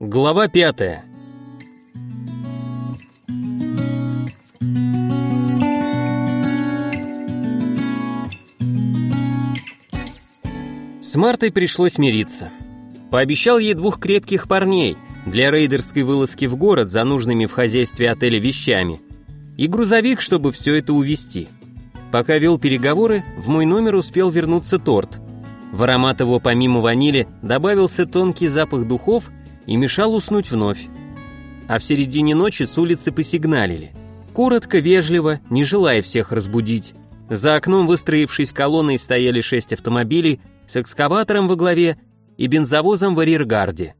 Глава пятая. С Мартой пришлось мириться. Пообещал ей двух крепких парней для рейдерской вылазки в город за нужными в хозяйстве отеля вещами и грузовик, чтобы все это увезти. Пока вел переговоры, в мой номер успел вернуться торт. В аромат его помимо ванили добавился тонкий запах духов и мешал уснуть вновь. А в середине ночи с улицы посигналили. Коротко, вежливо, не желая всех разбудить. За окном, выстроившись колонной, стояли шесть автомобилей с экскаватором во главе и бензовозом в арьергарде.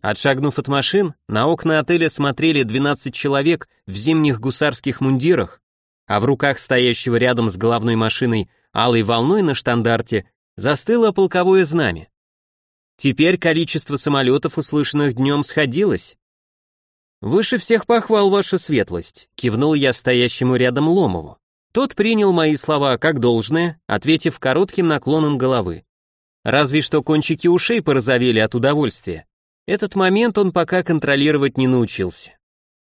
Отшагнув от машин, на окна отеля смотрели 12 человек в зимних гусарских мундирах, а в руках стоящего рядом с головной машиной алой волной на штандарте застыло полковое знамя. Теперь количество самолетов, услышанных днем, сходилось. «Выше всех похвал, ваша светлость», — кивнул я стоящему рядом Ломову. Тот принял мои слова как должное, ответив коротким наклоном головы. Разве что кончики ушей порозовели от удовольствия. Этот момент он пока контролировать не научился.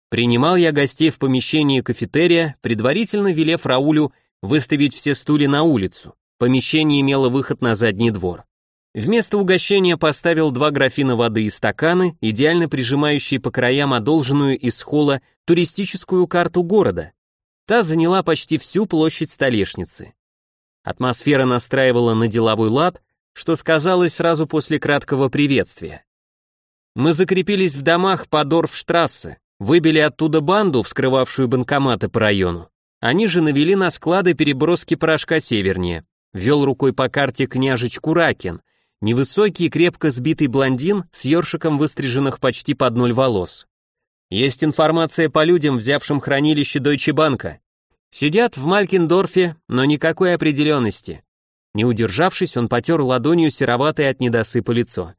Принимал я гостей в помещении кафетерия, предварительно велев Раулю выставить все стулья на улицу. Помещение имело выход на задний двор. Вместо угощения поставил два графина воды и стаканы, идеально прижимающие по краям одолженную из холла туристическую карту города. Та заняла почти всю площадь столешницы. Атмосфера настраивала на деловой лад, что сказалось сразу после краткого приветствия. Мы закрепились в домах по Дорфштрассе, выбили оттуда банду, вскрывавшую банкоматы по району. Они же навели на склады переброски порошка севернее. Вел рукой по карте княжич Куракин, невысокий, крепко сбитый блондин с ёршиком выстриженных почти под ноль волос. Есть информация по людям, взявшим хранилище Deutsche Банка. Сидят в Малькиндорфе, но никакой определенности. Не удержавшись, он потер ладонью сероватое от недосыпа лицо.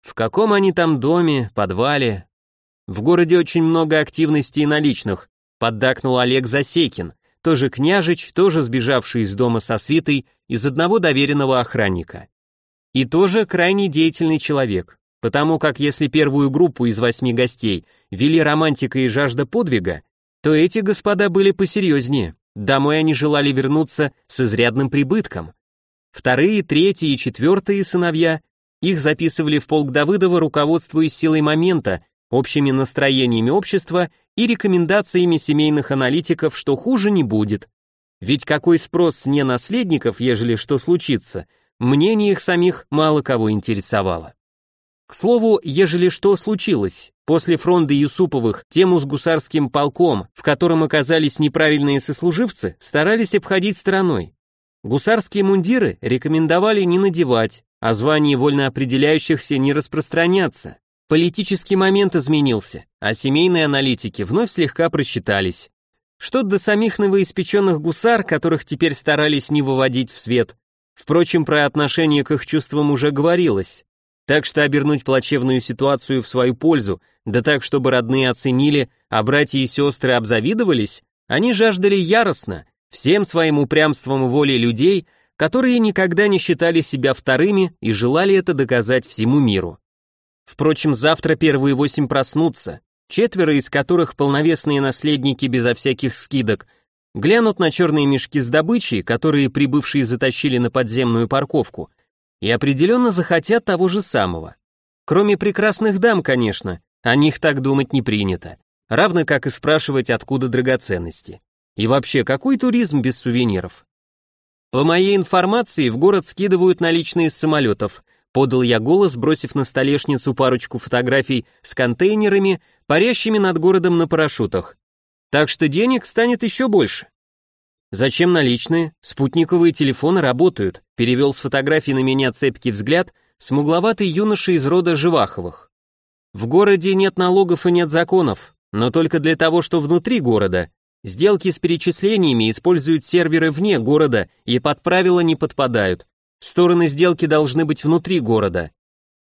В каком они там доме, подвале? В городе очень много активности и наличных, поддакнул Олег Засекин, тоже княжич, тоже сбежавший из дома со свитой из одного доверенного охранника. И тоже крайне деятельный человек, потому как если первую группу из восьми гостей вели романтика и жажда подвига, то эти господа были посерьезнее, домой они желали вернуться с изрядным прибытком. Вторые, третьи и четвертые сыновья их записывали в полк Давыдова, руководствуясь силой момента, общими настроениями общества и рекомендациями семейных аналитиков, что хуже не будет. Ведь какой спрос с ненаследников, ежели что случится, мнение их самих мало кого интересовало. К слову, ежели что случилось, после фронта Юсуповых тему с гусарским полком, в котором оказались неправильные сослуживцы, старались обходить стороной. Гусарские мундиры рекомендовали не надевать, о звании вольно определяющихся не распространяться. Политический момент изменился, а семейные аналитики вновь слегка просчитались. Что до самих новоиспеченных гусар, которых теперь старались не выводить в свет. Впрочем, про отношение к их чувствам уже говорилось. Так что обернуть плачевную ситуацию в свою пользу, да так, чтобы родные оценили, а братья и сестры обзавидовались, они жаждали яростно, всем своим упрямством и волей людей, которые никогда не считали себя вторыми и желали это доказать всему миру. Впрочем, завтра первые восемь проснутся, четверо из которых полновесные наследники безо всяких скидок, глянут на черные мешки с добычей, которые прибывшие затащили на подземную парковку, и определенно захотят того же самого. Кроме прекрасных дам, конечно, о них так думать не принято, равно как и спрашивать, откуда драгоценности. И вообще, какой туризм без сувениров? По моей информации, в город скидывают наличные с самолетов. Подал я голос, бросив на столешницу парочку фотографий с контейнерами, парящими над городом на парашютах. Так что денег станет еще больше. Зачем наличные? Спутниковые телефоны работают. Перевел с фотографии на меня цепкий взгляд смугловатый юноша из рода Живаховых. В городе нет налогов и нет законов, но только для того, что внутри города, Сделки с перечислениями используют серверы вне города и под правила не подпадают. Стороны сделки должны быть внутри города.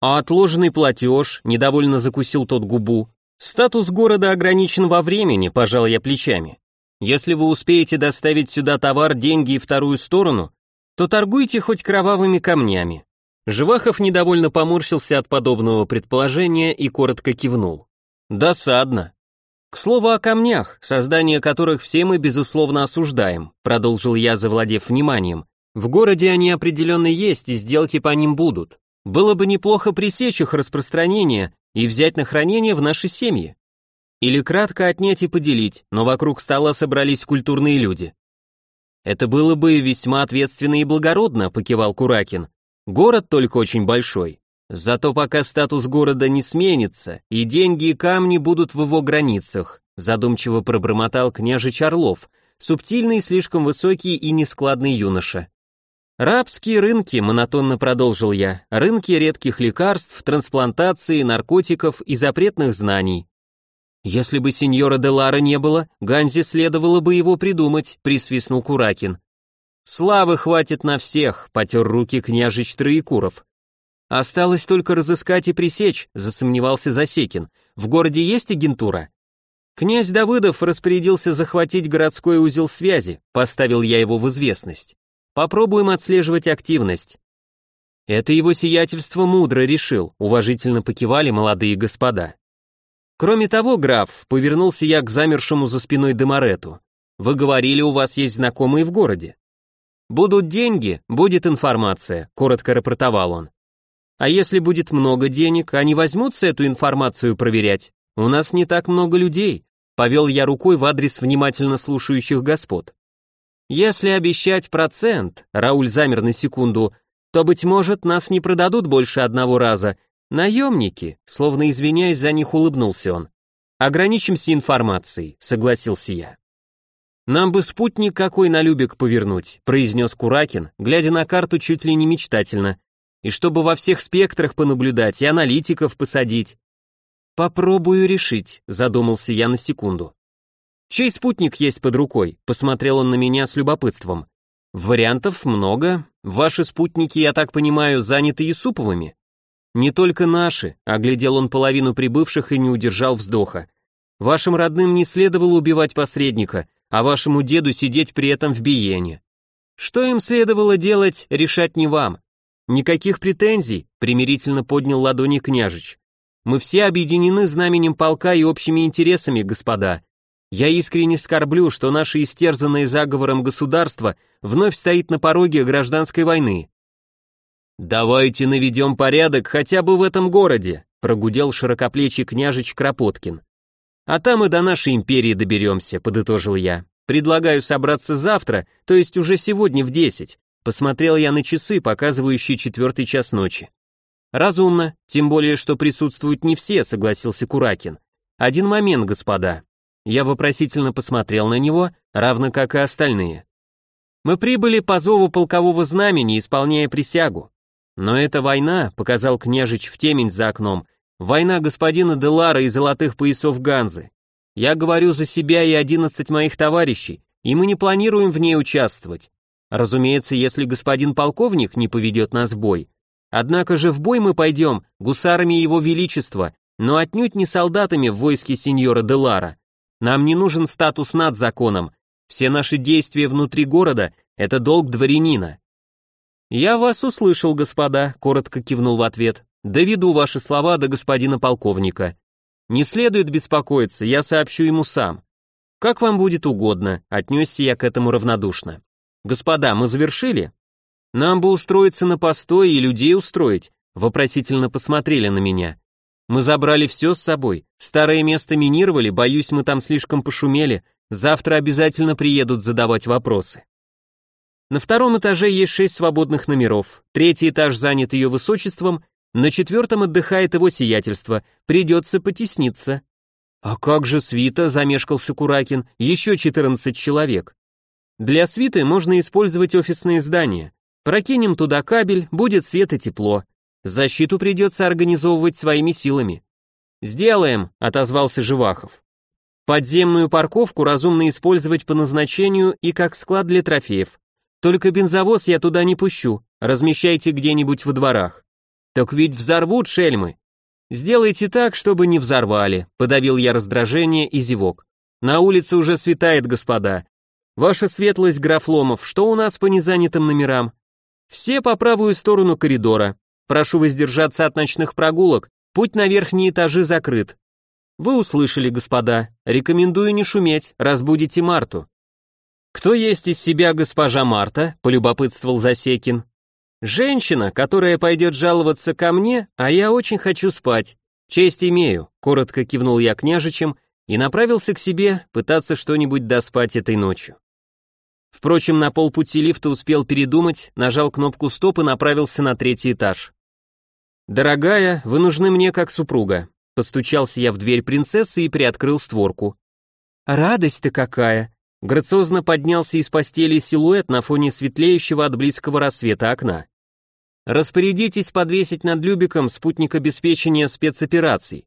А отложенный платеж, недовольно закусил тот губу. Статус города ограничен во времени, пожал я плечами. Если вы успеете доставить сюда товар, деньги и вторую сторону, то торгуйте хоть кровавыми камнями. Живахов недовольно поморщился от подобного предположения и коротко кивнул. Досадно. К слову о камнях, создание которых все мы безусловно осуждаем, продолжил я, завладев вниманием. В городе они определенно есть, и сделки по ним будут. Было бы неплохо пресечь их распространение и взять на хранение в наши семьи. Или кратко отнять и поделить, но вокруг стола собрались культурные люди. Это было бы весьма ответственно и благородно, покивал Куракин. Город только очень большой. Зато пока статус города не сменится, и деньги и камни будут в его границах, задумчиво пробормотал княжич Орлов, субтильный, слишком высокий и нескладный юноша. Рабские рынки, монотонно продолжил я, рынки редких лекарств, трансплантации, наркотиков и запретных знаний. Если бы сеньора Делара не было, Ганзе следовало бы его придумать, присвистнул Куракин. Славы хватит на всех, потер руки княжич Троекуров. Осталось только разыскать и пресечь, засомневался Засекин. В городе есть агентура? Князь Давыдов распорядился захватить городской узел связи, поставил я его в известность. Попробуем отслеживать активность. Это его сиятельство мудро решил, уважительно покивали молодые господа. Кроме того, граф, повернулся я к замершему за спиной Демарету. Вы говорили, у вас есть знакомые в городе. Будут деньги, будет информация, коротко рапортовал он. А если будет много денег, они возьмутся эту информацию проверять. У нас не так много людей, повел я рукой в адрес внимательно слушающих господ. Если обещать процент, Рауль замер на секунду, то, быть может, нас не продадут больше одного раза, «Наемники», словно извиняясь за них, улыбнулся он. «Ограничимся информацией», — согласился я. «Нам бы спутник какой на Любек повернуть», — произнес Куракин, глядя на карту чуть ли не мечтательно. «И чтобы во всех спектрах понаблюдать и аналитиков посадить». «Попробую решить», — задумался я на секунду. «Чей спутник есть под рукой?» — посмотрел он на меня с любопытством. «Вариантов много. Ваши спутники, я так понимаю, заняты Юсуповыми?» «Не только наши», — оглядел он половину прибывших и не удержал вздоха. «Вашим родным не следовало убивать посредника, а вашему деду сидеть при этом в биене. Что им следовало делать, решать не вам. Никаких претензий», — примирительно поднял ладони княжич. «Мы все объединены знаменем полка и общими интересами, господа. Я искренне скорблю, что наше истерзанное заговором государство вновь стоит на пороге гражданской войны. «Давайте наведем порядок хотя бы в этом городе», прогудел широкоплечий княжич Кропоткин. «А там и до нашей империи доберемся», подытожил я. «Предлагаю собраться завтра, то есть уже сегодня в десять». Посмотрел я на часы, показывающие четвертый час ночи. «Разумно, тем более, что присутствуют не все», согласился Куракин. «Один момент, господа». Я вопросительно посмотрел на него, равно как и остальные. «Мы прибыли по зову полкового знамени, исполняя присягу. Но эта война, показал княжич в темень за окном, война господина Делара и золотых поясов Ганзы. Я говорю за себя и одиннадцать моих товарищей, и мы не планируем в ней участвовать. Разумеется, если господин полковник не поведет нас в бой. Однако же в бой мы пойдем гусарами его величества, но отнюдь не солдатами в войске сеньора Делара. Нам не нужен статус над законом. Все наши действия внутри города – это долг дворянина. «Я вас услышал, господа», — коротко кивнул в ответ. «Доведу ваши слова до господина полковника. Не следует беспокоиться, я сообщу ему сам. Как вам будет угодно», — отнесся я к этому равнодушно. «Господа, мы завершили?» «Нам бы устроиться на постой и людей устроить», — вопросительно посмотрели на меня. «Мы забрали все с собой, старое место минировали, боюсь, мы там слишком пошумели, завтра обязательно приедут задавать вопросы». На втором этаже есть шесть свободных номеров, третий этаж занят ее высочеством, на четвертом отдыхает его сиятельство, придется потесниться. А как же свита, замешкался Куракин, еще 14 человек. Для свиты можно использовать офисные здания. Прокинем туда кабель, будет свет и тепло. Защиту придется организовывать своими силами. «Сделаем», — отозвался Живахов. «Подземную парковку разумно использовать по назначению и как склад для трофеев. Только бензовоз я туда не пущу, размещайте где-нибудь во дворах. Так ведь взорвут шельмы. Сделайте так, чтобы не взорвали, подавил я раздражение и зевок. На улице уже светает, господа. Ваша светлость, граф Ломов, что у нас по незанятым номерам? Все по правую сторону коридора. Прошу воздержаться от ночных прогулок, путь на верхние этажи закрыт. Вы услышали, господа. Рекомендую не шуметь, разбудите Марту. Кто есть из себя госпожа Марта? полюбопытствовал Засекин. Женщина, которая пойдет жаловаться ко мне, а я очень хочу спать. Честь имею, коротко кивнул я княжичем и направился к себе пытаться что-нибудь доспать этой ночью. Впрочем, на полпути лифта успел передумать, нажал кнопку стоп и направился на третий этаж. «Дорогая, вы нужны мне как супруга», постучался я в дверь принцессы и приоткрыл створку. «Радость-то какая!» Грациозно поднялся из постели силуэт на фоне светлеющего от близкого рассвета окна. Распорядитесь подвесить над Любиком спутник обеспечения спецопераций.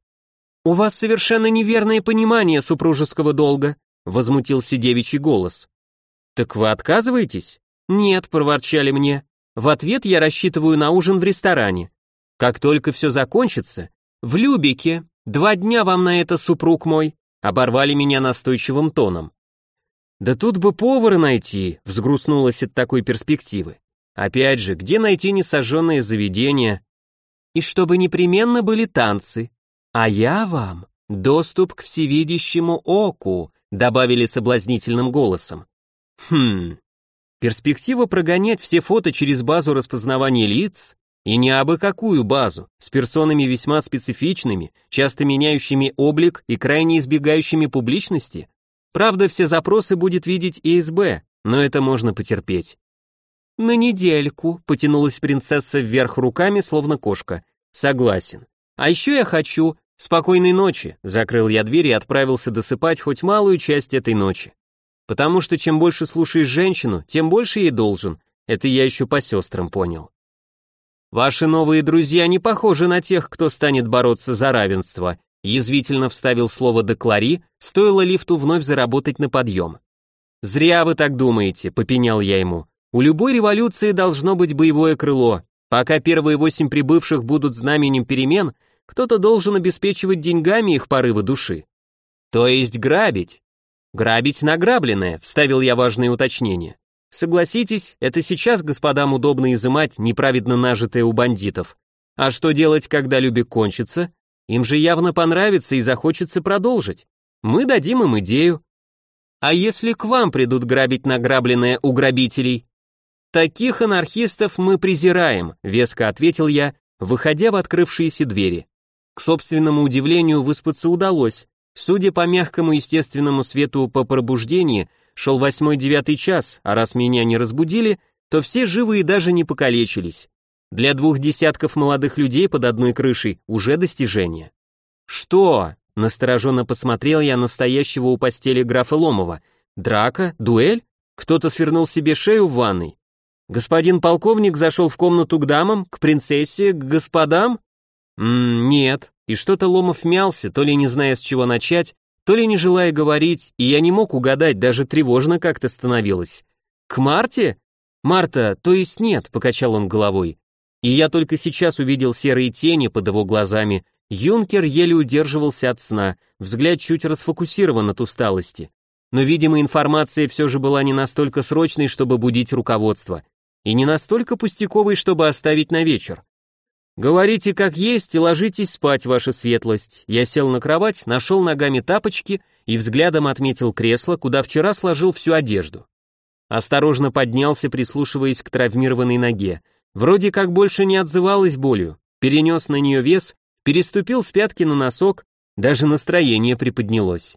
У вас совершенно неверное понимание супружеского долга, возмутился девичий голос. Так вы отказываетесь? Нет, проворчали мне. В ответ я рассчитываю на ужин в ресторане. Как только все закончится, в Любике. Два дня вам на это, супруг мой, оборвали меня настойчивым тоном. Да тут бы повара найти, взгрустнулась от такой перспективы. Опять же, где найти несожженные заведения? И чтобы непременно были танцы. А я вам доступ к всевидящему оку, добавили соблазнительным голосом. Хм. Перспектива прогонять все фото через базу распознавания лиц и не абы какую базу, с персонами весьма специфичными, часто меняющими облик и крайне избегающими публичности, Правда, все запросы будет видеть ИСБ, но это можно потерпеть. На недельку, потянулась принцесса вверх руками, словно кошка. Согласен. А еще я хочу... Спокойной ночи, закрыл я дверь и отправился досыпать хоть малую часть этой ночи. Потому что чем больше слушаешь женщину, тем больше ей должен. Это я еще по сестрам понял. Ваши новые друзья не похожи на тех, кто станет бороться за равенство, Язвительно вставил слово «деклари», стоило лифту вновь заработать на подъем. «Зря вы так думаете», — попенял я ему. «У любой революции должно быть боевое крыло. Пока первые восемь прибывших будут знаменем перемен, кто-то должен обеспечивать деньгами их порывы души». «То есть грабить?» «Грабить награбленное», — вставил я важное уточнение. Согласитесь, это сейчас господам удобно изымать неправедно нажитое у бандитов. А что делать, когда любик кончится? Им же явно понравится и захочется продолжить. Мы дадим им идею. А если к вам придут грабить награбленное у грабителей? Таких анархистов мы презираем, веско ответил я, выходя в открывшиеся двери. К собственному удивлению, выспаться удалось. Судя по мягкому естественному свету по пробуждении, шел восьмой-девятый час, а раз меня не разбудили, то все живы и даже не покалечились. Для двух десятков молодых людей под одной крышей уже достижение. Что? Настороженно посмотрел я на стоящего у постели графа Ломова. Драка? Дуэль? Кто-то свернул себе шею в ванной? Господин полковник зашел в комнату к дамам, к принцессе, к господам? Ммм, нет. И что-то Ломов мялся, то ли не зная, с чего начать, то ли не желая говорить, и я не мог угадать, даже тревожно как-то становилось. К Марте? Марта, то есть нет, покачал он головой. И я только сейчас увидел серые тени под его глазами. Юнкер еле удерживался от сна, взгляд чуть расфокусирован от усталости. Но, видимо, информация все же была не настолько срочной, чтобы будить руководство, и не настолько пустяковой, чтобы оставить на вечер. «Говорите как есть и ложитесь спать, ваша светлость». Я сел на кровать, нашел ногами тапочки и взглядом отметил кресло, куда вчера сложил всю одежду. Осторожно поднялся, прислушиваясь к травмированной ноге. Вроде как больше не отзывалась болью, перенес на нее вес, переступил с пятки на носок, даже настроение приподнялось.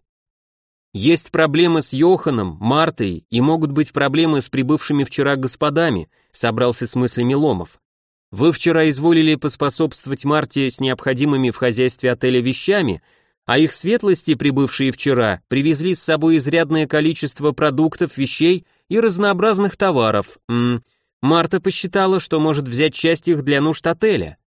Есть проблемы с Йоханом, Мартой и могут быть проблемы с прибывшими вчера господами, собрался с мыслями Ломов. Вы вчера изволили поспособствовать Марте с необходимыми в хозяйстве отеля вещами, а их светлости, прибывшие вчера, привезли с собой изрядное количество продуктов, вещей и разнообразных товаров. М -м, Марта посчитала, что может взять часть их для нужд отеля.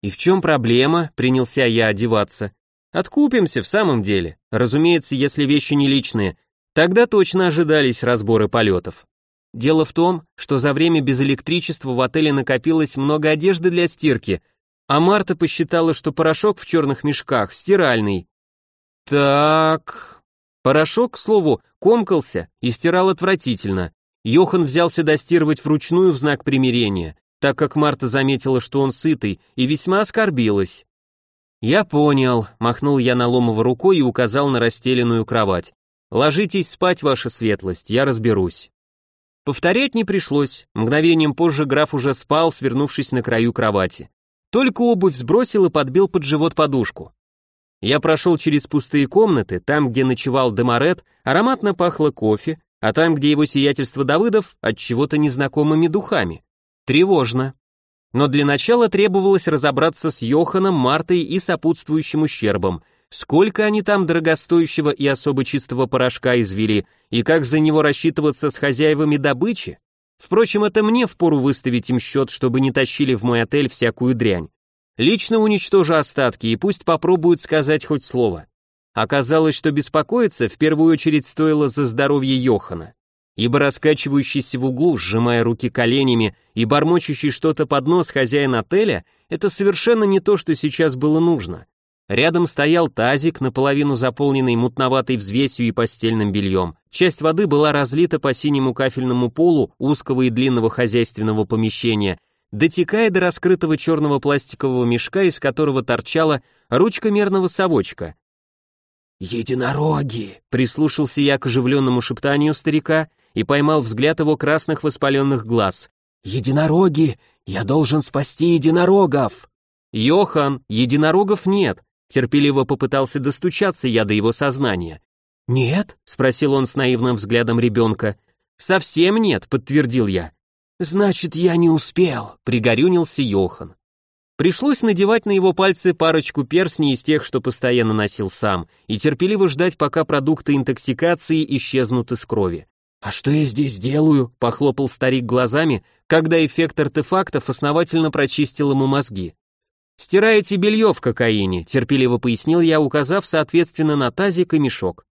И в чем проблема, принялся я одеваться. Откупимся в самом деле. Разумеется, если вещи не личные. Тогда точно ожидались разборы полетов. Дело в том, что за время без электричества в отеле накопилось много одежды для стирки, а Марта посчитала, что порошок в черных мешках стиральный. Так... Порошок, к слову, комкался и стирал отвратительно. Йохан взялся достирывать вручную в знак примирения, так как Марта заметила, что он сытый, и весьма оскорбилась. «Я понял», — махнул я на Ломова рукой и указал на расстеленную кровать. «Ложитесь спать, ваша светлость, я разберусь». Повторять не пришлось, мгновением позже граф уже спал, свернувшись на краю кровати. Только обувь сбросил и подбил под живот подушку. Я прошел через пустые комнаты, там, где ночевал Демарет, ароматно пахло кофе, а там, где его сиятельство Давыдов, от чего-то незнакомыми духами. Тревожно. Но для начала требовалось разобраться с Йоханом, Мартой и сопутствующим ущербом. Сколько они там дорогостоящего и особо чистого порошка извели, и как за него рассчитываться с хозяевами добычи? Впрочем, это мне впору выставить им счет, чтобы не тащили в мой отель всякую дрянь. Лично уничтожу остатки и пусть попробуют сказать хоть слово. Оказалось, что беспокоиться в первую очередь стоило за здоровье Йохана, ибо раскачивающийся в углу, сжимая руки коленями и бормочущий что-то под нос хозяин отеля, это совершенно не то, что сейчас было нужно. Рядом стоял тазик, наполовину заполненный мутноватой взвесью и постельным бельем. Часть воды была разлита по синему кафельному полу узкого и длинного хозяйственного помещения, дотекая до раскрытого черного пластикового мешка, из которого торчала ручка мерного совочка. «Единороги!» — прислушался я к оживленному шептанию старика и поймал взгляд его красных воспаленных глаз. «Единороги! Я должен спасти единорогов!» «Йохан, единорогов нет!» Терпеливо попытался достучаться я до его сознания. «Нет?» — спросил он с наивным взглядом ребенка. «Совсем нет», — подтвердил я. «Значит, я не успел», — пригорюнился Йохан. Пришлось надевать на его пальцы парочку перстней из тех, что постоянно носил сам, и терпеливо ждать, пока продукты интоксикации исчезнут из крови. «А что я здесь делаю?» — похлопал старик глазами, когда эффект артефактов основательно прочистил ему мозги. «Стираете белье в кокаине», — терпеливо пояснил я, указав соответственно на тазик и мешок.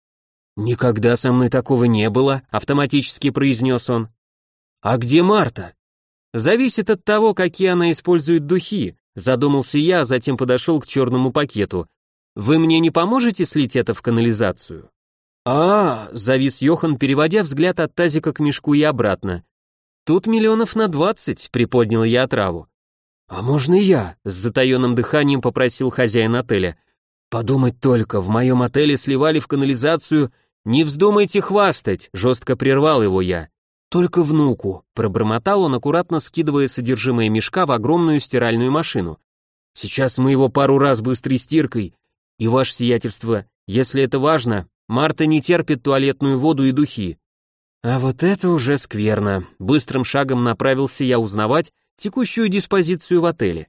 «Никогда со мной такого не было», — автоматически произнес он. «А где Марта?» «Зависит от того, какие она использует духи», Задумался я, а затем подошел к черному пакету. «Вы мне не поможете слить это в канализацию?» а, -а, завис Йохан, переводя взгляд от тазика к мешку и обратно. «Тут миллионов на двадцать», — приподнял я отраву. «А можно я?» — с затаенным дыханием попросил хозяин отеля. «Подумать только, в моем отеле сливали в канализацию...» «Не вздумайте хвастать!» — жестко прервал его я. «Только внуку», — пробормотал он, аккуратно скидывая содержимое мешка в огромную стиральную машину. «Сейчас мы его пару раз быстрой стиркой. И ваше сиятельство, если это важно, Марта не терпит туалетную воду и духи». А вот это уже скверно. Быстрым шагом направился я узнавать текущую диспозицию в отеле.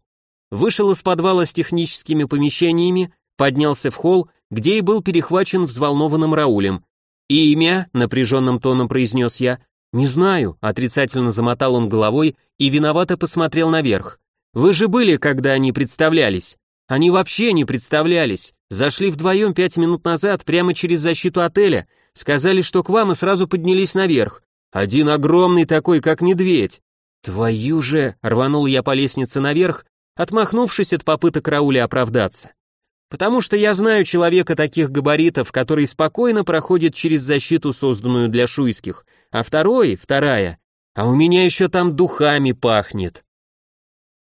Вышел из подвала с техническими помещениями, поднялся в холл, где и был перехвачен взволнованным Раулем. «Имя», — напряженным тоном произнес я, «Не знаю», — отрицательно замотал он головой и виновато посмотрел наверх. «Вы же были, когда они представлялись?» «Они вообще не представлялись. Зашли вдвоем пять минут назад прямо через защиту отеля, сказали, что к вам и сразу поднялись наверх. Один огромный такой, как медведь». «Твою же!» — рванул я по лестнице наверх, отмахнувшись от попыток Рауля оправдаться. «Потому что я знаю человека таких габаритов, который спокойно проходит через защиту, созданную для шуйских, а второй, вторая, а у меня еще там духами пахнет.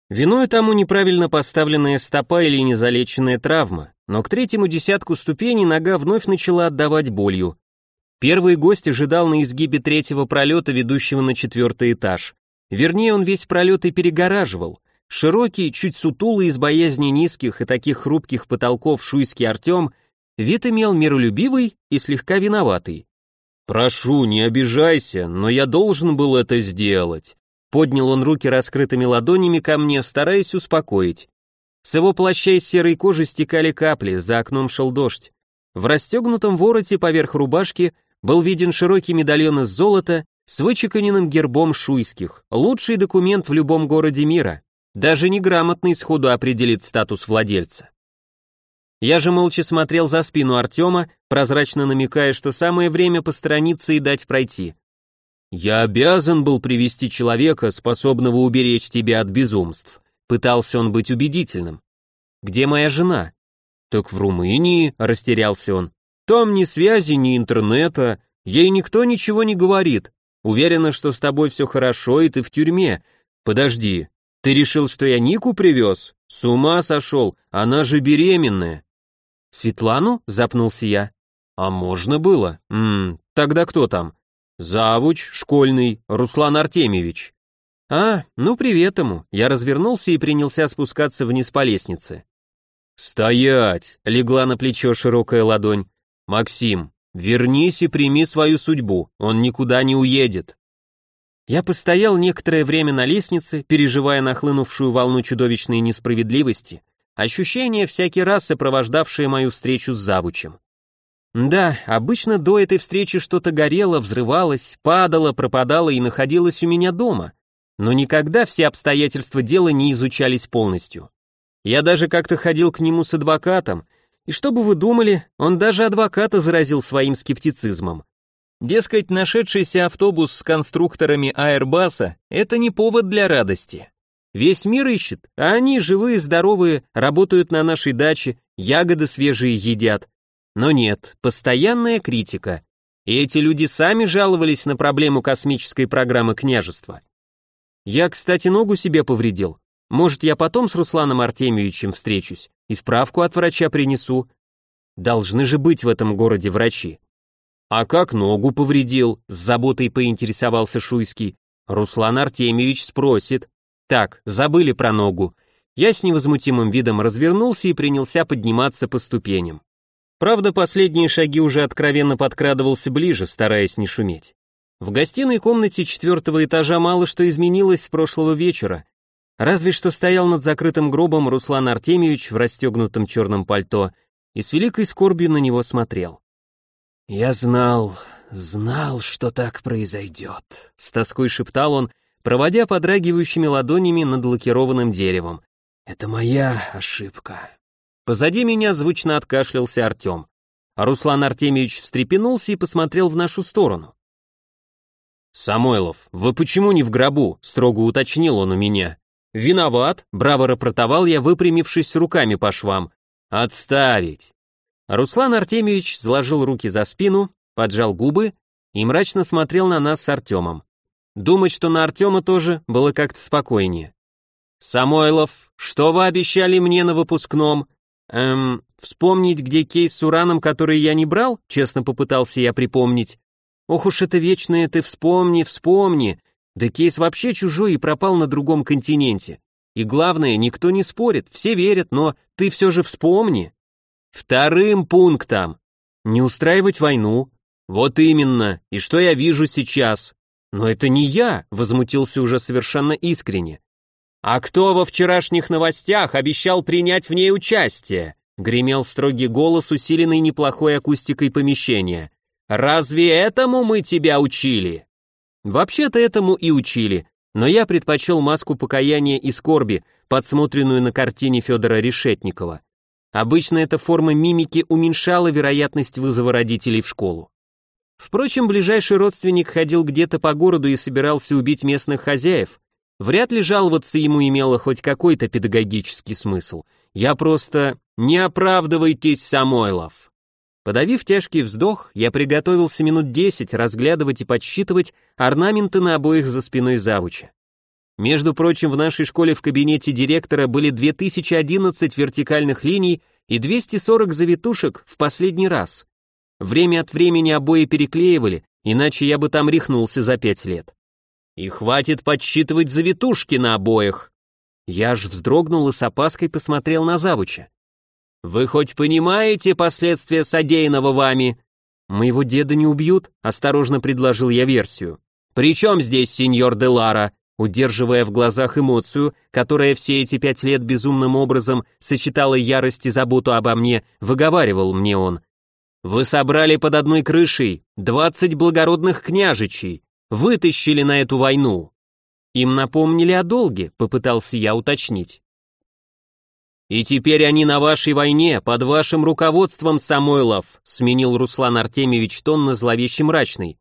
Виной тому неправильно поставленная стопа или незалеченная травма, но к третьему десятку ступеней нога вновь начала отдавать болью. Первый гость ожидал на изгибе третьего пролета, ведущего на четвертый этаж. Вернее, он весь пролет и перегораживал. Широкий, чуть сутулый из боязни низких и таких хрупких потолков шуйский Артем вид имел миролюбивый и слегка виноватый. «Прошу, не обижайся, но я должен был это сделать». Поднял он руки раскрытыми ладонями ко мне, стараясь успокоить. С его плаща из серой кожи стекали капли, за окном шел дождь. В расстегнутом вороте поверх рубашки был виден широкий медальон из золота с вычеканенным гербом шуйских, лучший документ в любом городе мира. Даже неграмотный сходу определит статус владельца. Я же молча смотрел за спину Артема, прозрачно намекая, что самое время посторониться и дать пройти. «Я обязан был привести человека, способного уберечь тебя от безумств», пытался он быть убедительным. «Где моя жена?» «Так в Румынии», — растерялся он. «Там ни связи, ни интернета, ей никто ничего не говорит. Уверена, что с тобой все хорошо, и ты в тюрьме. Подожди, Ты решил, что я Нику привез? С ума сошел, она же беременная. Светлану? Запнулся я. А можно было? Ммм, тогда кто там? Завуч, школьный, Руслан Артемьевич. А, ну привет ему. Я развернулся и принялся спускаться вниз по лестнице. «Стоять!» — легла на плечо широкая ладонь. «Максим, вернись и прими свою судьбу, он никуда не уедет». Я постоял некоторое время на лестнице, переживая нахлынувшую волну чудовищной несправедливости, ощущение всякий раз сопровождавшее мою встречу с завучем. Да, обычно до этой встречи что-то горело, взрывалось, падало, пропадало и находилось у меня дома, но никогда все обстоятельства дела не изучались полностью. Я даже как-то ходил к нему с адвокатом, и что бы вы думали, он даже адвоката заразил своим скептицизмом. Дескать, нашедшийся автобус с конструкторами Аэрбаса – это не повод для радости. Весь мир ищет, а они, живые, здоровые, работают на нашей даче, ягоды свежие едят. Но нет, постоянная критика. И эти люди сами жаловались на проблему космической программы княжества. Я, кстати, ногу себе повредил, может, я потом с Русланом Артемьевичем встречусь и справку от врача принесу? Должны же быть в этом городе врачи. А как ногу повредил? С заботой поинтересовался Шуйский. Руслан Артемьевич спросит. Так, забыли про ногу. Я с невозмутимым видом развернулся и принялся подниматься по ступеням. Правда, последние шаги уже откровенно подкрадывался ближе, стараясь не шуметь. В гостиной комнате четвертого этажа мало что изменилось с прошлого вечера, Разве что стоял над закрытым гробом Руслан Артемьевич в расстегнутом черном пальто и с великой скорбью на него смотрел. «Я знал, знал, что так произойдет», — с тоской шептал он, проводя подрагивающими ладонями над лакированным деревом. «Это моя ошибка». Позади меня звучно откашлялся Артем, а Руслан Артемьевич встрепенулся и посмотрел в нашу сторону. «Самойлов, вы почему не в гробу?» — строго уточнил он у меня. «Виноват», — браво рапортовал я, выпрямившись руками по швам. «Отставить». Руслан Артемьевич сложил руки за спину, поджал губы и мрачно смотрел на нас с Артемом. Думать, что на Артема тоже было как-то спокойнее. «Самойлов, что вы обещали мне на выпускном?» «Эм, вспомнить, где кейс с ураном, который я не брал?» Честно попытался я припомнить. «Ох уж это вечное ты вспомни, вспомни!» Да кейс вообще чужой и пропал на другом континенте. И главное, никто не спорит, все верят, но ты все же вспомни. Вторым пунктом. Не устраивать войну. Вот именно. И что я вижу сейчас? Но это не я, возмутился уже совершенно искренне. А кто во вчерашних новостях обещал принять в ней участие? Гремел строгий голос, усиленный неплохой акустикой помещения. Разве этому мы тебя учили? Вообще-то этому и учили, но я предпочел маску покаяния и скорби, подсмотренную на картине Федора Решетникова. Обычно эта форма мимики уменьшала вероятность вызова родителей в школу. Впрочем, ближайший родственник ходил где-то по городу и собирался убить местных хозяев. Вряд ли жаловаться ему имело хоть какой-то педагогический смысл. Я просто... Не оправдывайтесь, Самойлов. Подавив тяжкий вздох, я приготовился минут десять разглядывать и подсчитывать орнаменты на обоих за спиной завуча. Между прочим, в нашей школе в кабинете директора были 2011 вертикальных линий и 240 завитушек в последний раз. Время от времени обои переклеивали, иначе я бы там рехнулся за пять лет. И хватит подсчитывать завитушки на обоях. Я аж вздрогнул и с опаской посмотрел на завуча. «Вы хоть понимаете последствия содеянного вами?» «Моего деда не убьют?» – осторожно предложил я версию. «При чем здесь сеньор Делара?» Удерживая в глазах эмоцию, которая все эти пять лет безумным образом сочетала ярость и заботу обо мне, выговаривал мне он. «Вы собрали под одной крышей двадцать благородных княжичей, вытащили на эту войну». «Им напомнили о долге», — попытался я уточнить. «И теперь они на вашей войне, под вашим руководством, Самойлов», сменил Руслан Артемьевич тон на зловеще мрачный.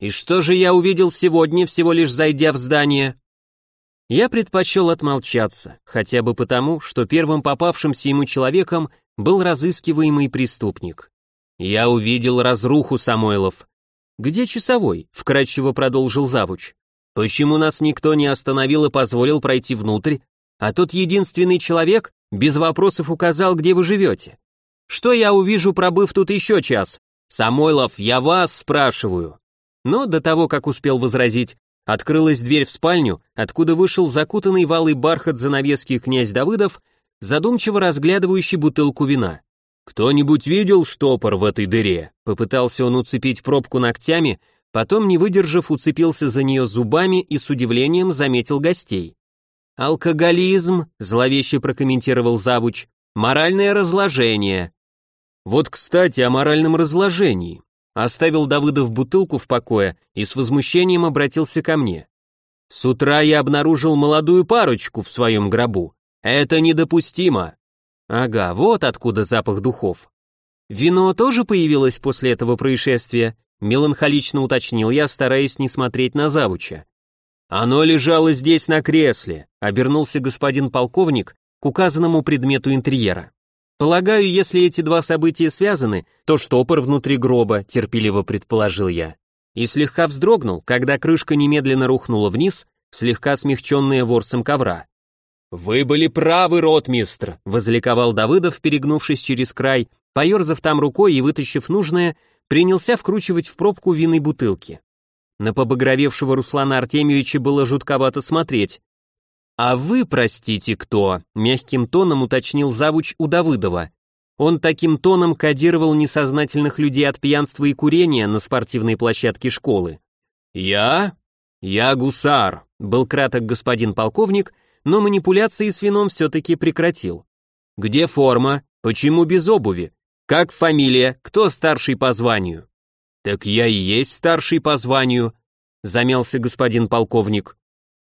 «И что же я увидел сегодня, всего лишь зайдя в здание?» Я предпочел отмолчаться, хотя бы потому, что первым попавшимся ему человеком был разыскиваемый преступник. Я увидел разруху Самойлов. «Где часовой?» — вкратчиво продолжил завуч. Почему нас никто не остановил и позволил пройти внутрь, а тот единственный человек без вопросов указал, где вы живете? Что я увижу, пробыв тут еще час? Самойлов, я вас спрашиваю. Но до того, как успел возразить, открылась дверь в спальню, откуда вышел закутанный валый бархат занавески князь Давыдов, задумчиво разглядывающий бутылку вина. «Кто-нибудь видел штопор в этой дыре?» Попытался он уцепить пробку ногтями, потом, не выдержав, уцепился за нее зубами и с удивлением заметил гостей. «Алкоголизм», — зловеще прокомментировал завуч, — «моральное разложение». «Вот, кстати, о моральном разложении», Оставил Давыдов бутылку в покое и с возмущением обратился ко мне. С утра я обнаружил молодую парочку в своем гробу. Это недопустимо. Ага, вот откуда запах духов. Вино тоже появилось после этого происшествия, меланхолично уточнил я, стараясь не смотреть на завуча. Оно лежало здесь на кресле, обернулся господин полковник к указанному предмету интерьера. Полагаю, если эти два события связаны, то штопор внутри гроба, терпеливо предположил я. И слегка вздрогнул, когда крышка немедленно рухнула вниз, слегка смягченная ворсом ковра. «Вы были правы, ротмистр!» — возликовал Давыдов, перегнувшись через край, поерзав там рукой и вытащив нужное, принялся вкручивать в пробку винной бутылки. На побагровевшего Руслана Артемьевича было жутковато смотреть. «А вы, простите, кто?» — мягким тоном уточнил завуч у Давыдова. Он таким тоном кодировал несознательных людей от пьянства и курения на спортивной площадке школы. «Я? Я гусар», — был краток господин полковник, но манипуляции с вином все-таки прекратил. «Где форма? Почему без обуви? Как фамилия? Кто старший по званию?» «Так я и есть старший по званию», — замялся господин полковник.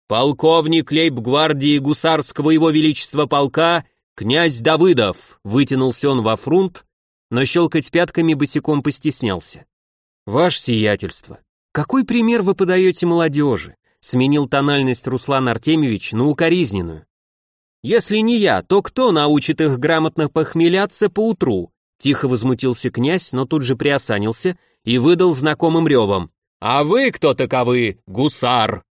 «Полковник лейб-гвардии гусарского его величества полка, князь Давыдов», вытянулся он во фрунт, но щелкать пятками босиком постеснялся. «Ваше сиятельство, какой пример вы подаете молодежи?» Сменил тональность Руслан Артемьевич на укоризненную. «Если не я, то кто научит их грамотно похмеляться поутру?» Тихо возмутился князь, но тут же приосанился и выдал знакомым ревом. «А вы кто таковы, гусар?»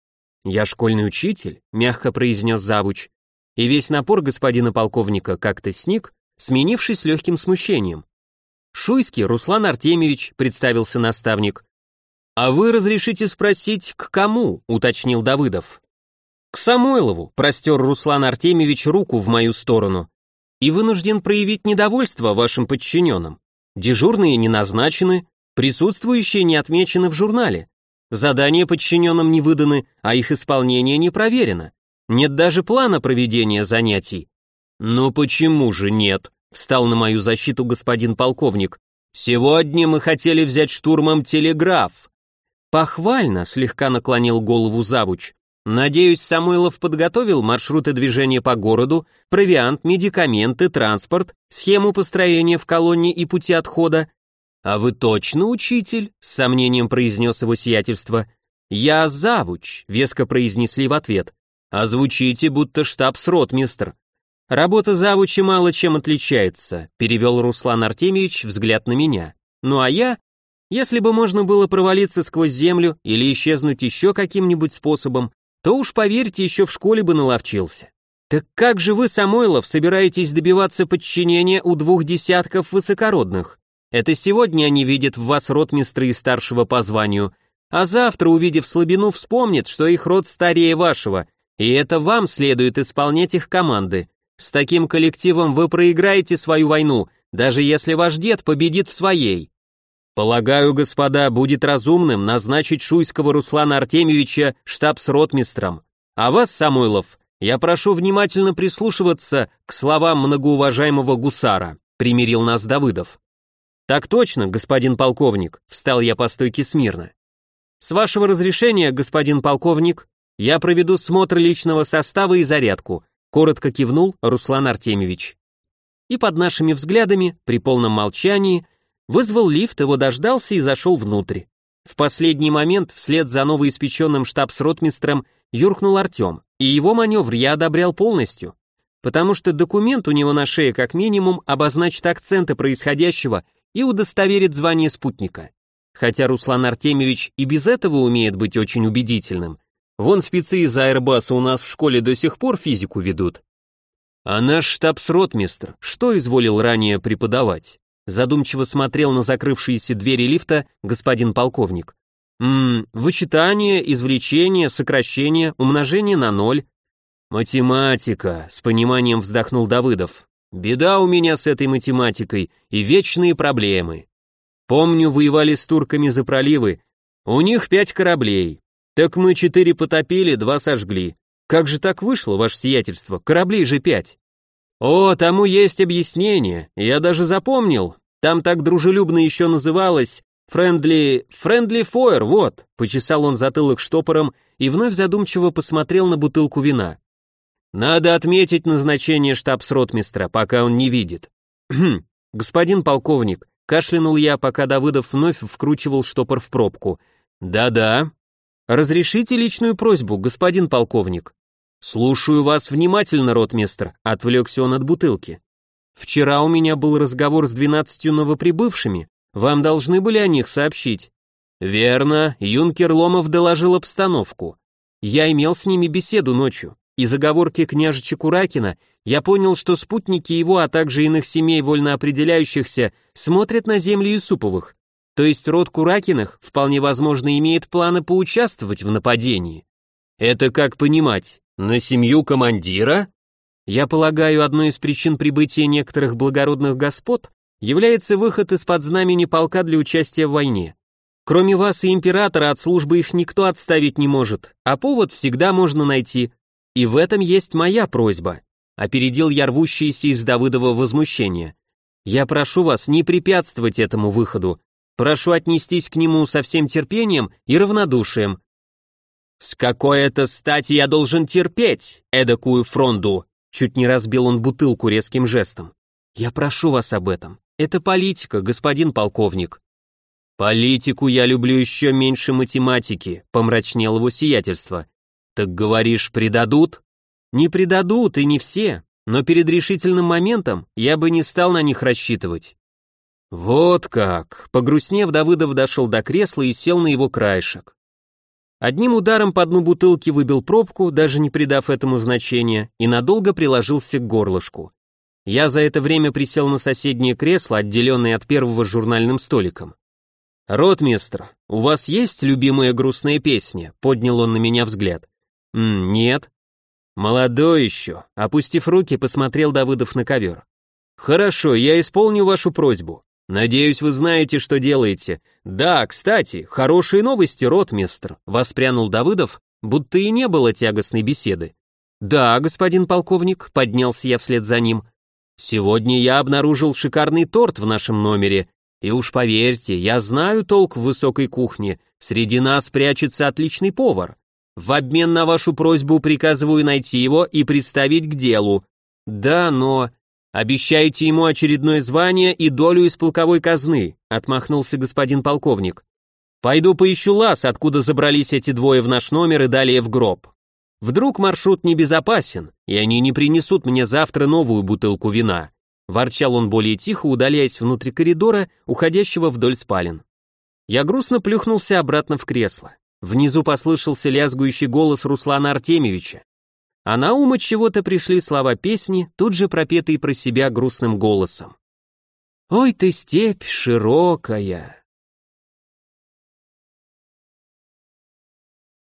«Я школьный учитель», — мягко произнес завуч, и весь напор господина полковника как-то сник, сменившись легким смущением. «Шуйский Руслан Артемьевич», — представился наставник. «А вы разрешите спросить, к кому?» — уточнил Давыдов. «К Самойлову», — простер Руслан Артемьевич руку в мою сторону. «И вынужден проявить недовольство вашим подчиненным. Дежурные не назначены, присутствующие не отмечены в журнале. Задания подчиненным не выданы, а их исполнение не проверено. Нет даже плана проведения занятий. Но почему же нет? Встал на мою защиту господин полковник. Сегодня мы хотели взять штурмом телеграф. Похвально, слегка наклонил голову завуч. Надеюсь, Самойлов подготовил маршруты движения по городу, провиант, медикаменты, транспорт, схему построения в колонне и пути отхода, «А вы точно учитель?» — с сомнением произнес его сиятельство. «Я завуч», — веско произнесли в ответ. «А звучите, будто штабс-ротмистр». «Работа завуча мало чем отличается», — перевел Руслан Артемьевич взгляд на меня. «Ну а я? Если бы можно было провалиться сквозь землю или исчезнуть еще каким-нибудь способом, то уж, поверьте, еще в школе бы наловчился. Так как же вы, Самойлов, собираетесь добиваться подчинения у двух десятков высокородных? Это сегодня они видят в вас ротмистра и старшего по званию, а завтра, увидев слабину, вспомнят, что их род старее вашего, и это вам следует исполнять их команды. С таким коллективом вы проиграете свою войну, даже если ваш дед победит в своей. Полагаю, господа, будет разумным назначить Шуйского Руслана Артемьевича штабс-ротмистром. А вас, Самойлов, я прошу внимательно прислушиваться к словам многоуважаемого гусара, примирил нас Давыдов. «Так точно, господин полковник», — встал я по стойке смирно. «С вашего разрешения, господин полковник, я проведу смотр личного состава и зарядку», — коротко кивнул Руслан Артемьевич. И под нашими взглядами, при полном молчании, вызвал лифт, его дождался и зашел внутрь. В последний момент, вслед за новоиспеченным штабс-ротмистром, юркнул Артем, и его маневр я одобрял полностью, потому что документ у него на шее как минимум обозначит акценты происходящего и удостоверит звание спутника. Хотя Руслан Артемьевич и без этого умеет быть очень убедительным, Вон спецы из Аэрбаса у нас в школе до сих пор физику ведут. А наш штабс-ротмистр что изволил ранее преподавать? Задумчиво смотрел на закрывшиеся двери лифта господин полковник. Ммм, вычитание, извлечение, сокращение, умножение на ноль. Математика, с пониманием вздохнул Давыдов. Беда у меня с этой математикой и вечные проблемы. Помню, воевали с турками за проливы. У них пять кораблей. Так мы четыре потопили, два сожгли. Как же так вышло, ваше сиятельство? Кораблей же пять. О, тому есть объяснение. Я даже запомнил. Там так дружелюбно еще называлось «Френдли... Френдли Фойер», вот. Почесал он затылок штопором и вновь задумчиво посмотрел на бутылку вина. Надо отметить назначение штабс-ротмистра, пока он не видит. господин полковник, кашлянул я, пока Давыдов вновь вкручивал штопор в пробку. Да-да. Разрешите личную просьбу, господин полковник. Слушаю вас внимательно, ротмистр, отвлекся он от бутылки. Вчера у меня был разговор с двенадцатью новоприбывшими. Вам должны были о них сообщить. Верно, юнкер Ломов доложил обстановку. Я имел с ними беседу ночью. Из оговорки княжича Куракина я понял, что спутники его, а также иных семей вольно определяющихся, смотрят на земли Юсуповых. То есть род Куракиных, вполне возможно, имеет планы поучаствовать в нападении. Это как понимать? На семью командира? Я полагаю, одной из причин прибытия некоторых благородных господ является выход из-под знамени полка для участия в войне. Кроме вас и императора от службы их никто отставить не может, а повод всегда можно найти, и в этом есть моя просьба. Опередил я рвущееся из Давыдова возмущения. Я прошу вас не препятствовать этому выходу. Прошу отнестись к нему со всем терпением и равнодушием. С какой это стати я должен терпеть эдакую фронду? Чуть не разбил он бутылку резким жестом. Я прошу вас об этом. Это политика, господин полковник. Политику я люблю еще меньше математики, помрачнел его сиятельство. «Так говоришь, предадут?» «Не предадут, и не все, но перед решительным моментом я бы не стал на них рассчитывать». «Вот как!» Погрустнев, Давыдов дошел до кресла и сел на его краешек. Одним ударом по дну бутылки выбил пробку, даже не придав этому значения, и надолго приложился к горлышку. Я за это время присел на соседнее кресло, отделенное от первого журнальным столиком. «Ротмистр, у вас есть любимая грустная песня?» — поднял он на меня взгляд. «Нет». «Молодой еще», — опустив руки, посмотрел Давыдов на ковер. «Хорошо, я исполню вашу просьбу. Надеюсь, вы знаете, что делаете. Да, кстати, хорошие новости, ротмистр», — воспрянул Давыдов, будто и не было тягостной беседы. «Да, господин полковник», — поднялся я вслед за ним. «Сегодня я обнаружил шикарный торт в нашем номере, и уж поверьте, я знаю толк в высокой кухне, среди нас прячется отличный повар. В обмен на вашу просьбу приказываю найти его и представить к делу. Да, но... Обещайте ему очередное звание и долю из полковой казны, отмахнулся господин полковник. Пойду поищу лаз, откуда забрались эти двое в наш номер и далее в гроб. Вдруг маршрут небезопасен, и они не принесут мне завтра новую бутылку вина. Ворчал он более тихо, удаляясь внутрь коридора, уходящего вдоль спален. Я грустно плюхнулся обратно в кресло. Внизу послышался лязгующий голос Руслана Артемьевича. А на ум от чего-то пришли слова песни, тут же пропетые про себя грустным голосом. «Ой ты степь широкая,